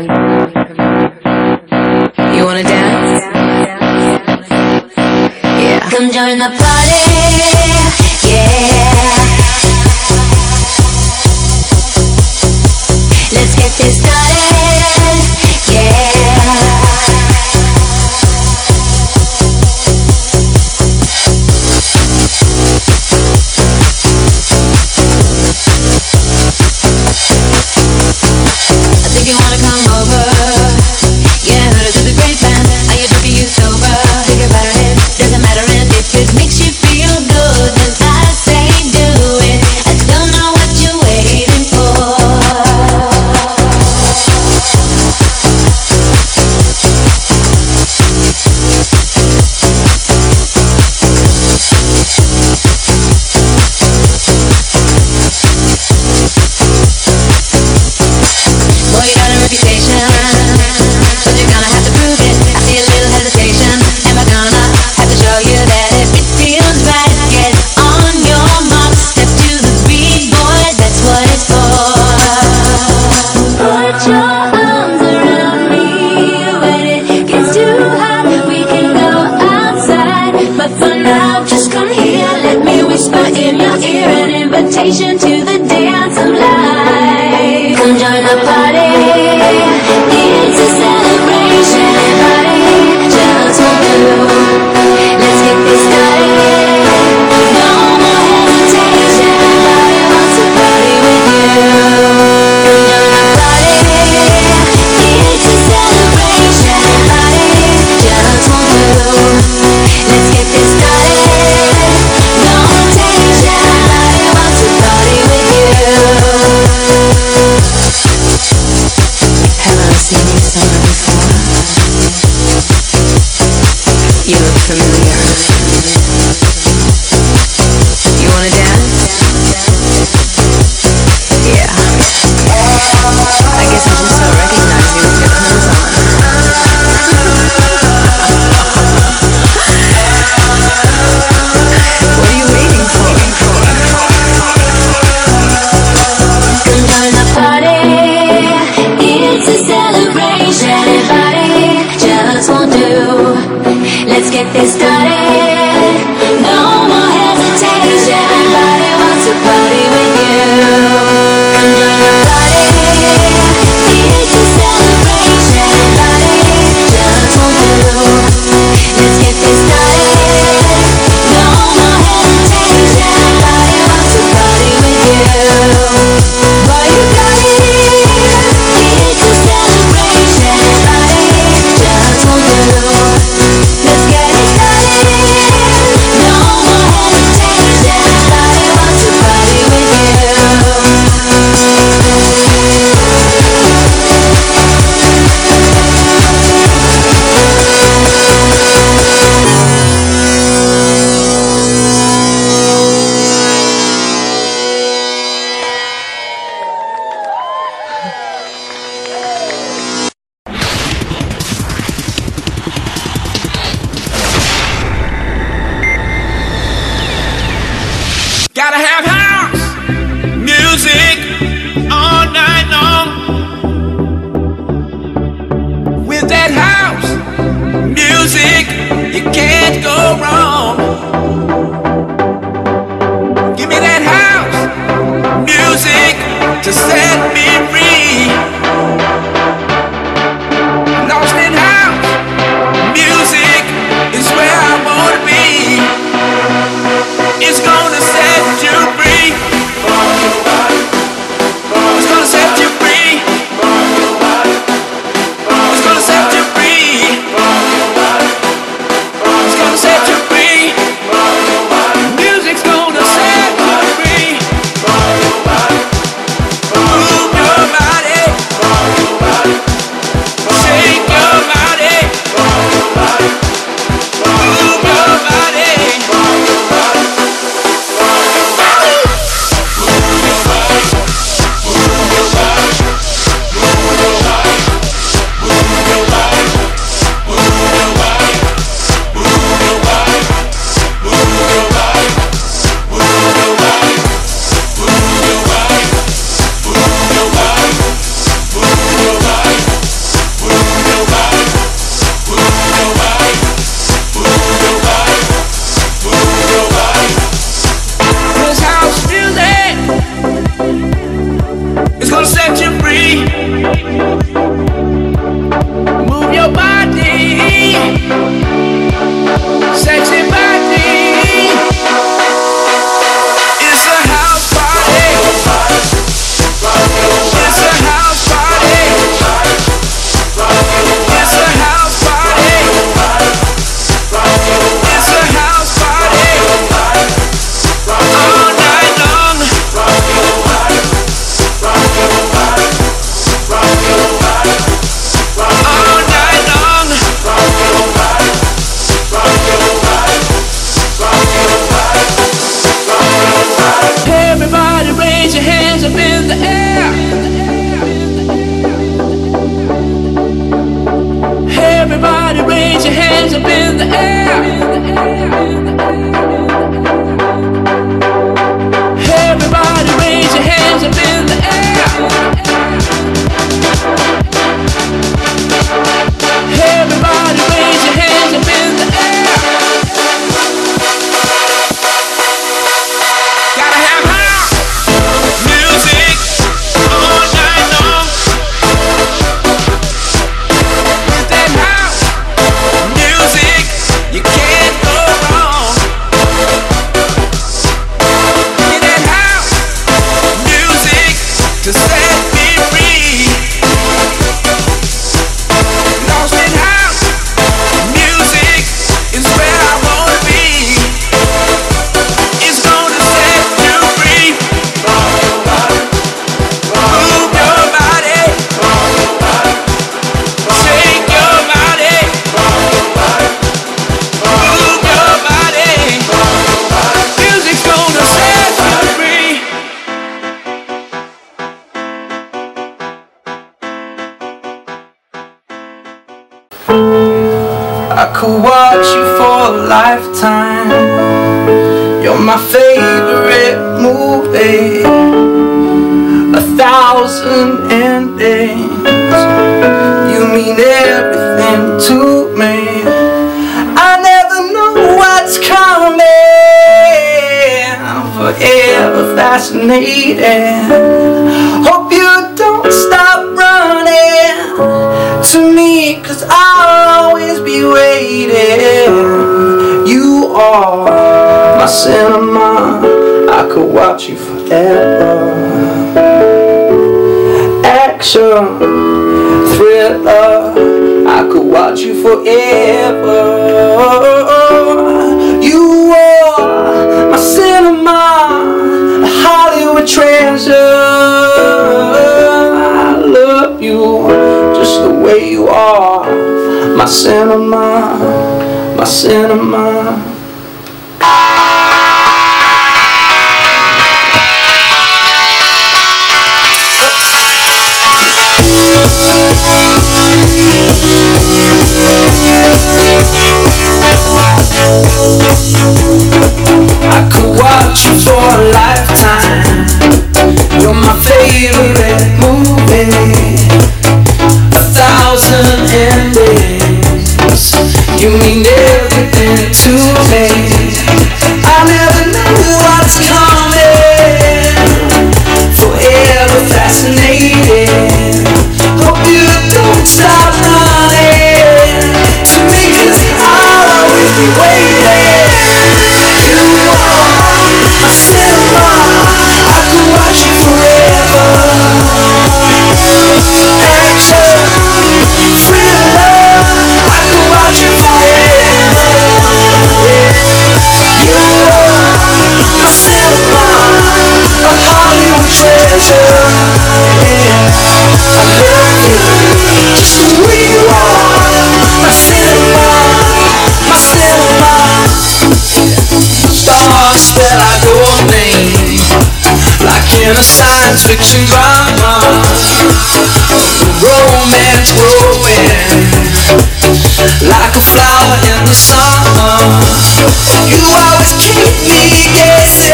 You wanna dance? Yeah. Come join the party, Are my cinema. I could watch you forever. Action, thriller. I could watch you forever. You are my cinema, a Hollywood treasure. I love you just the way you are, my cinema, my cinema. I could watch you for a lifetime. You're my favorite movie. A thousand endings. You mean everything to me. I never know what's coming. Forever fascinated. In a science fiction drama Romance growing Like a flower in the summer. You always keep me guessing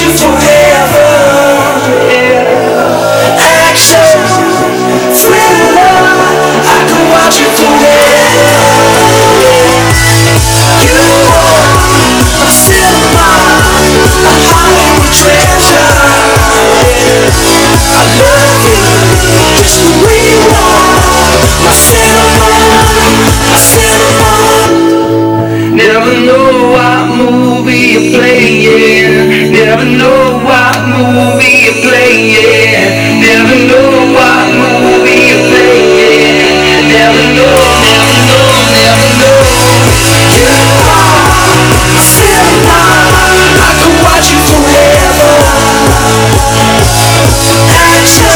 you forever. Action, thriller. I could watch you forever. You are cinema, Hollywood treasure. I love you just the. My cinema, my cinema. Never know what movie you're playing. Never know what movie you're playing. Never know what movie you're playing. Never know, never know, never know. You are cinema. I could watch you forever. Action,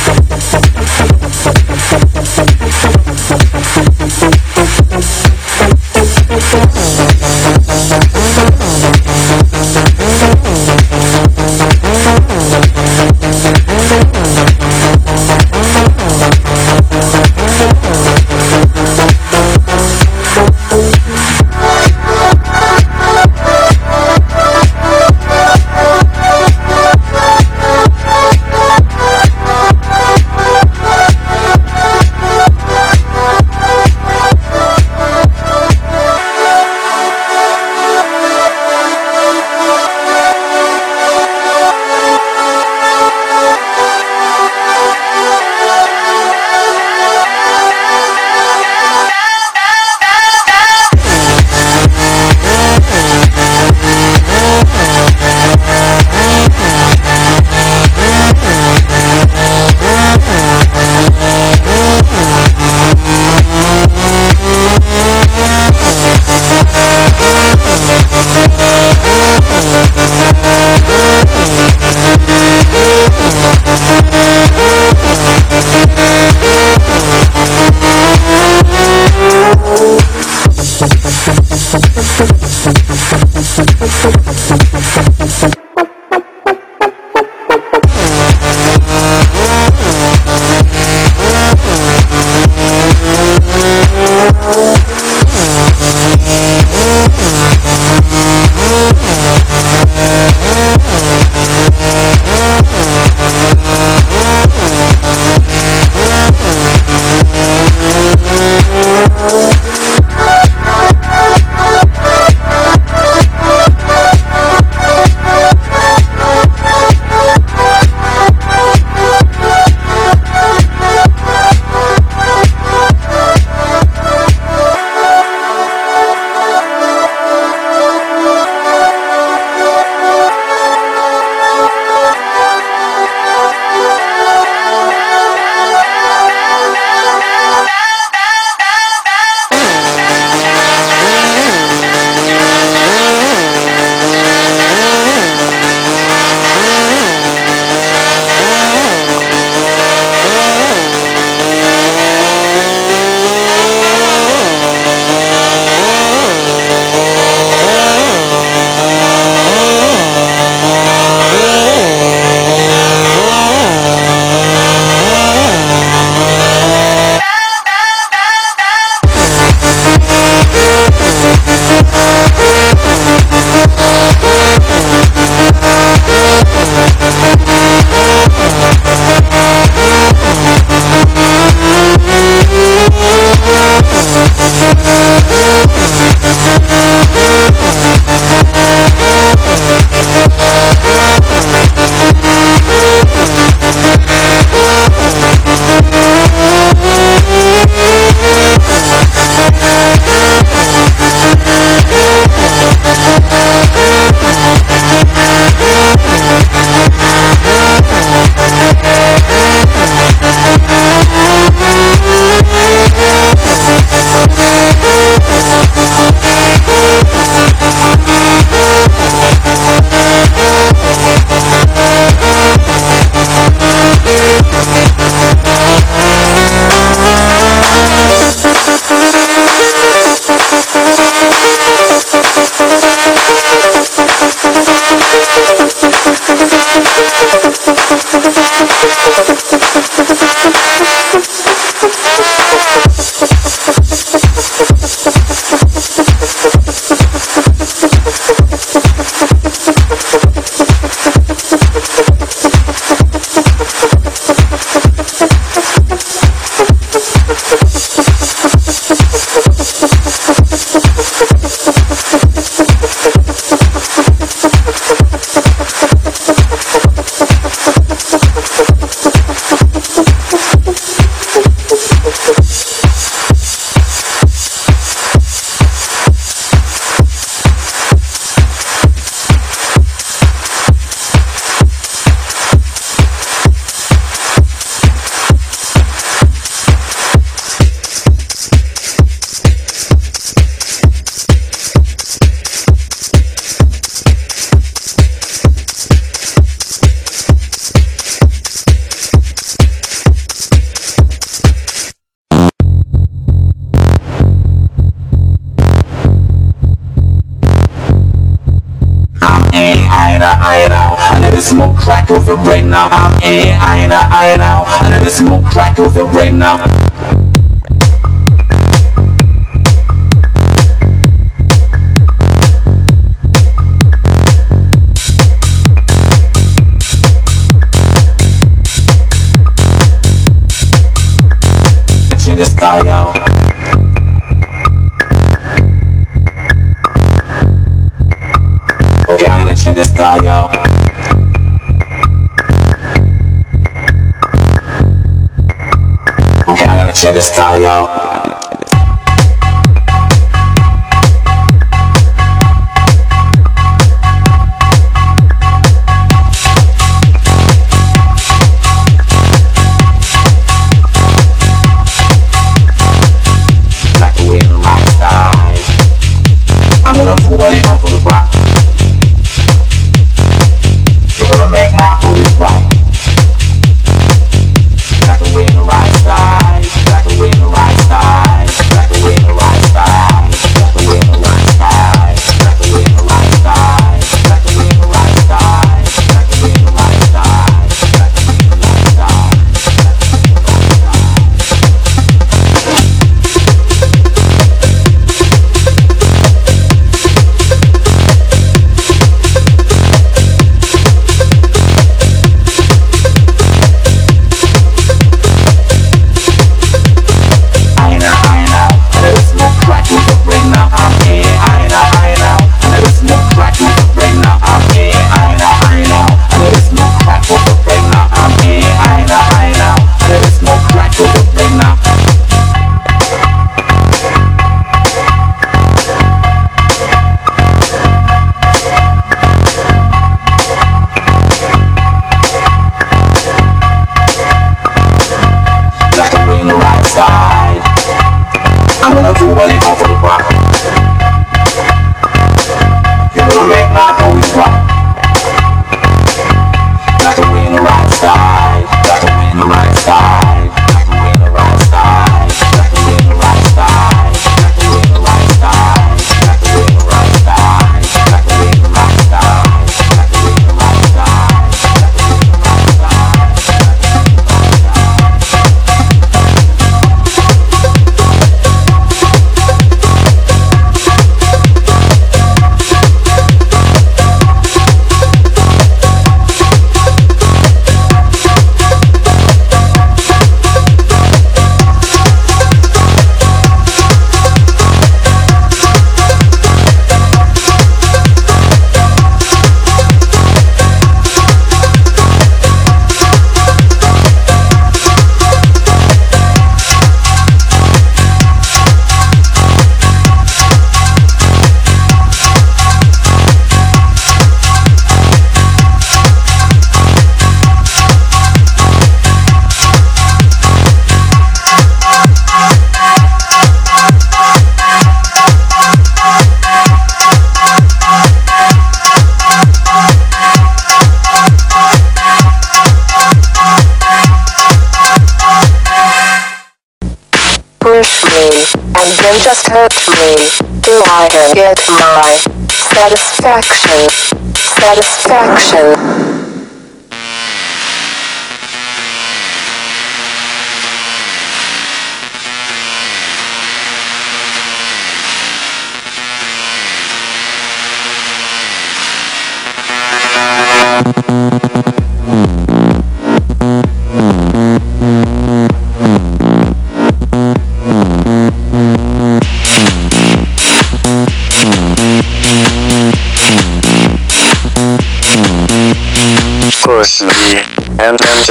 Thank check this out.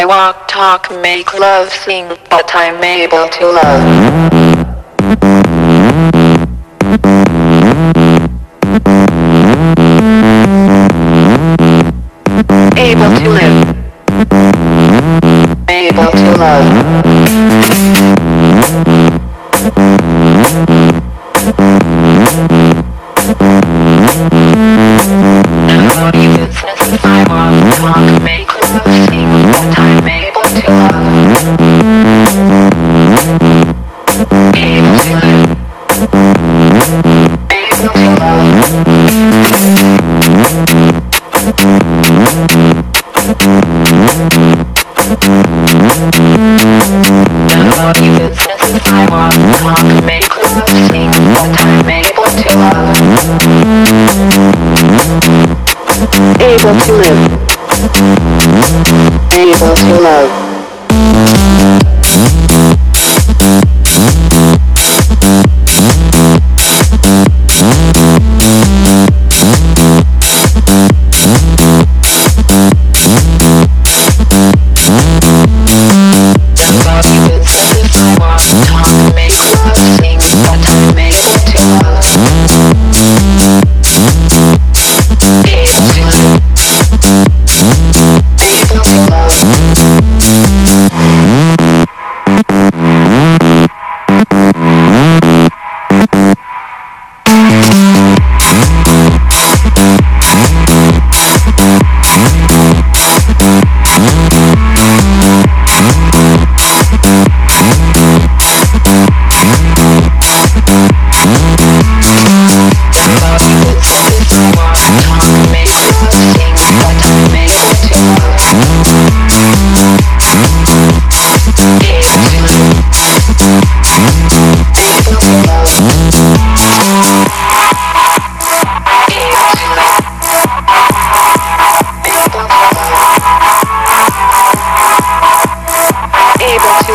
I walk, talk, make love, sing, but I'm able to love.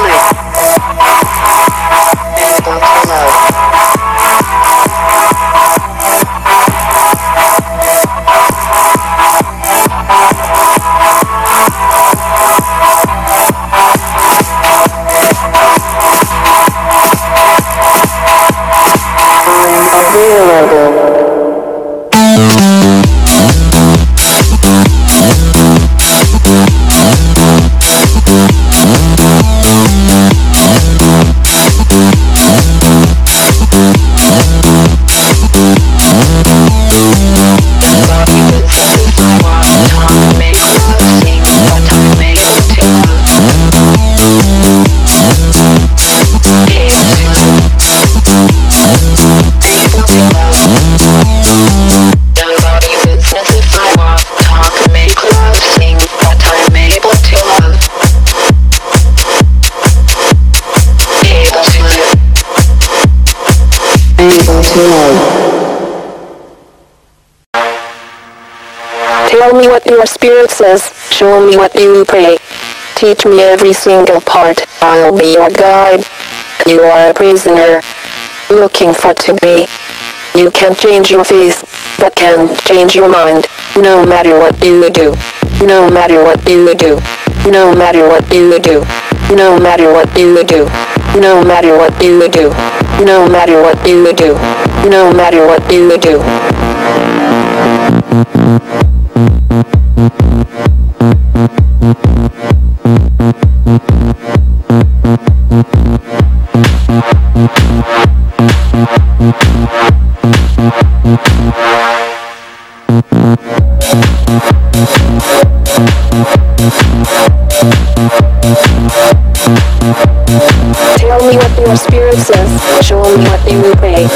Lewis. What you pray. Teach me every single part, I'll be your guide. You are a prisoner, looking for to be. You can't change your face, but can't change your mind. No matter what you do, no matter what you do, no matter what you do, no matter what you do, no matter what you do, no matter what you do, no matter what you do. Thank you. Tell me what your spirit says, show me what you pray.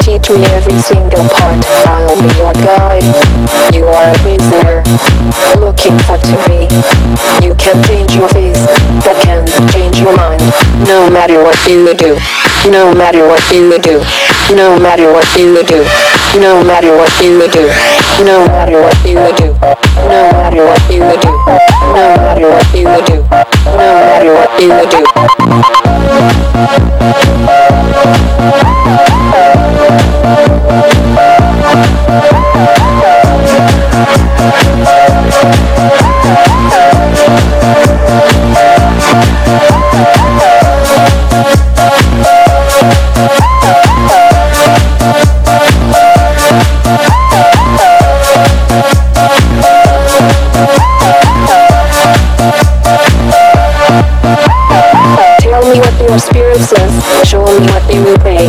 Teach me every single part, I'll be your guide. You are a prisoner, looking for to be. You can change your face, but can't change your mind. No matter what you do, no matter what you do, no matter what you do, no matter what you do, no matter what you do, matter what you do, no matter what you do, no matter what you do. Your says, show me what you will pray.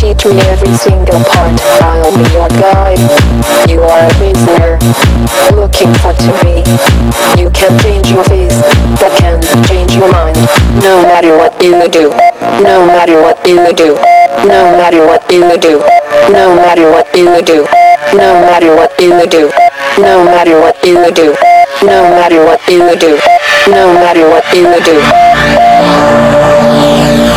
Teach me every single part, I'll be your guide. You are a prisoner, looking for to be. You can change your face, but can't change your mind. No matter what you do, no matter what you do, no matter what you do, no matter what you do, no matter what you do, no matter what you do, no matter what you do, no matter what you do. Yeah.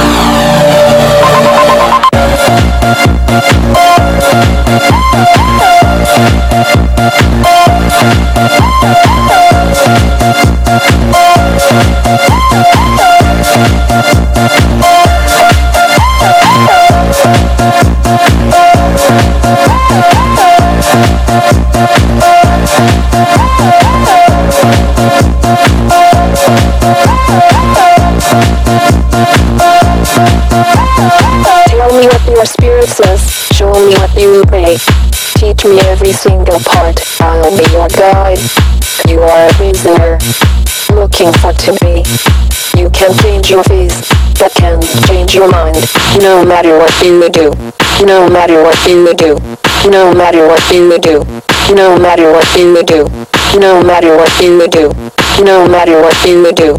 Says, show me what you pray. Teach me every single part, I'll be your guide. You are a prisoner, looking for to be. You can change your face, but can't change your mind. No matter what you do, no matter what you do, no matter what you do, no matter what you do, no matter what you do, no matter what you do,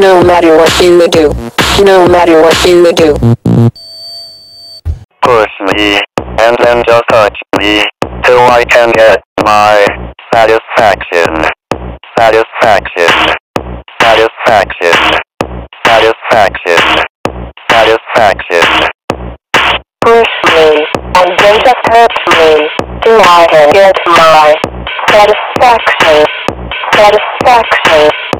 no matter what you do, no matter what you do. Push me, and then just touch me, till I can get my satisfaction. Satisfaction. Satisfaction. Satisfaction. Satisfaction. Push me, and then just hurt me, till I can get my satisfaction. Satisfaction.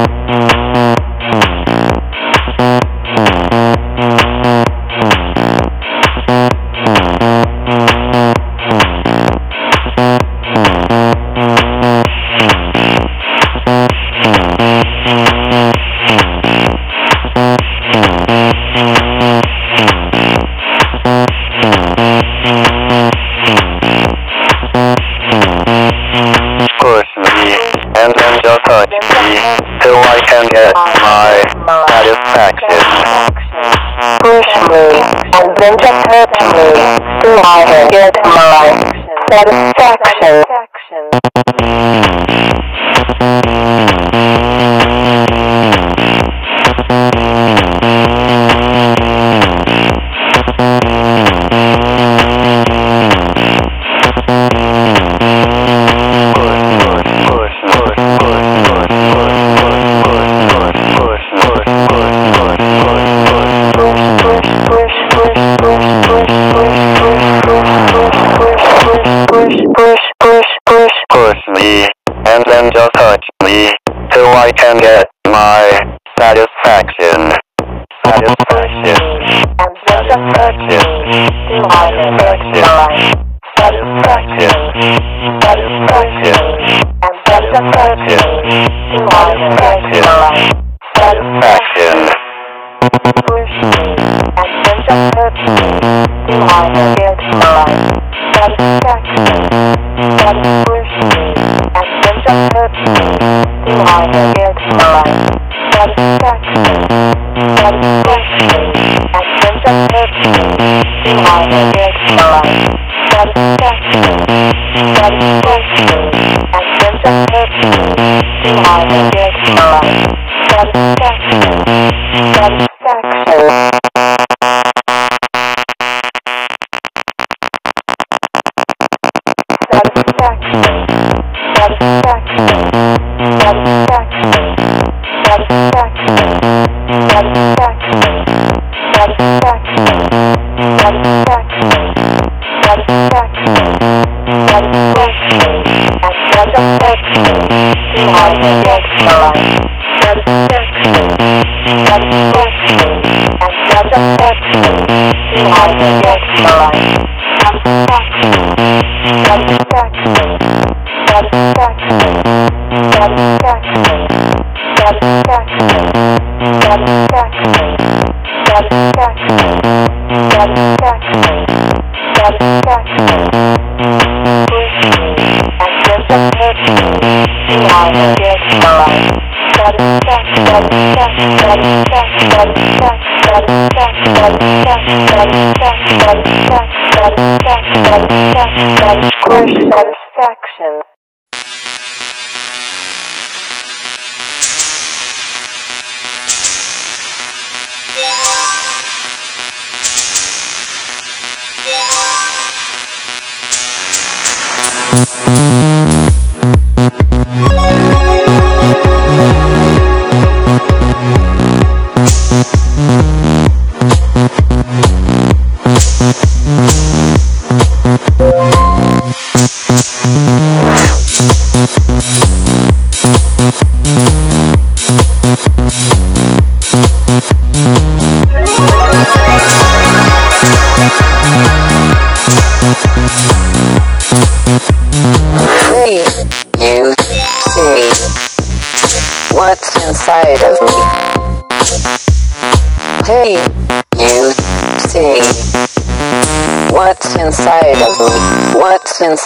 satisfaction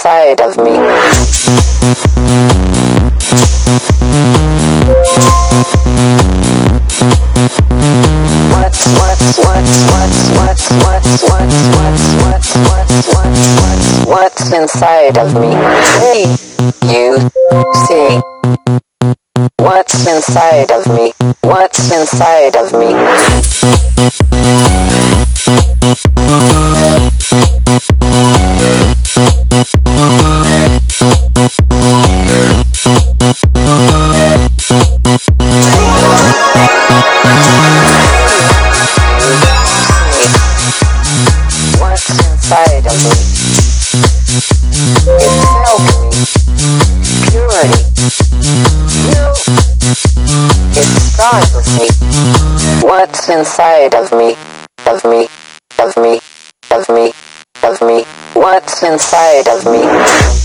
inside of me. What's inside of me? Hey, you see what's inside of me? What's inside of me? inside of me.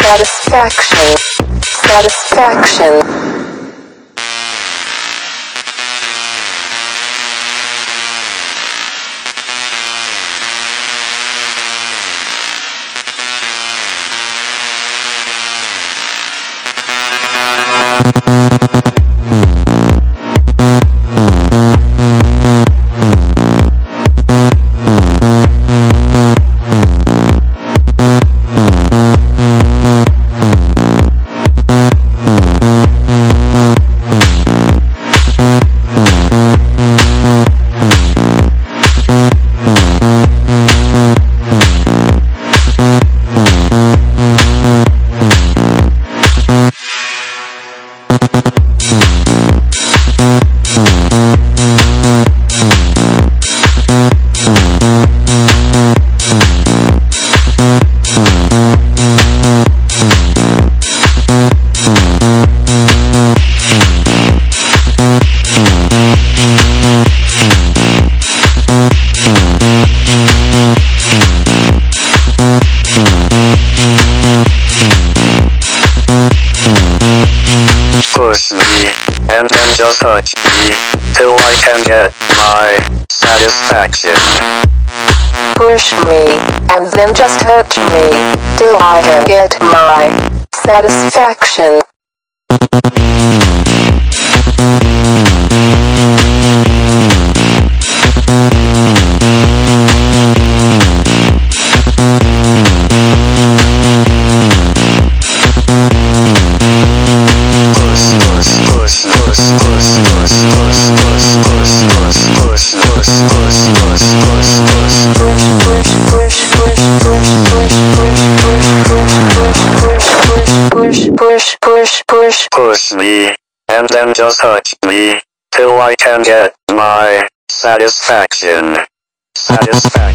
Satisfaction. Satisfaction.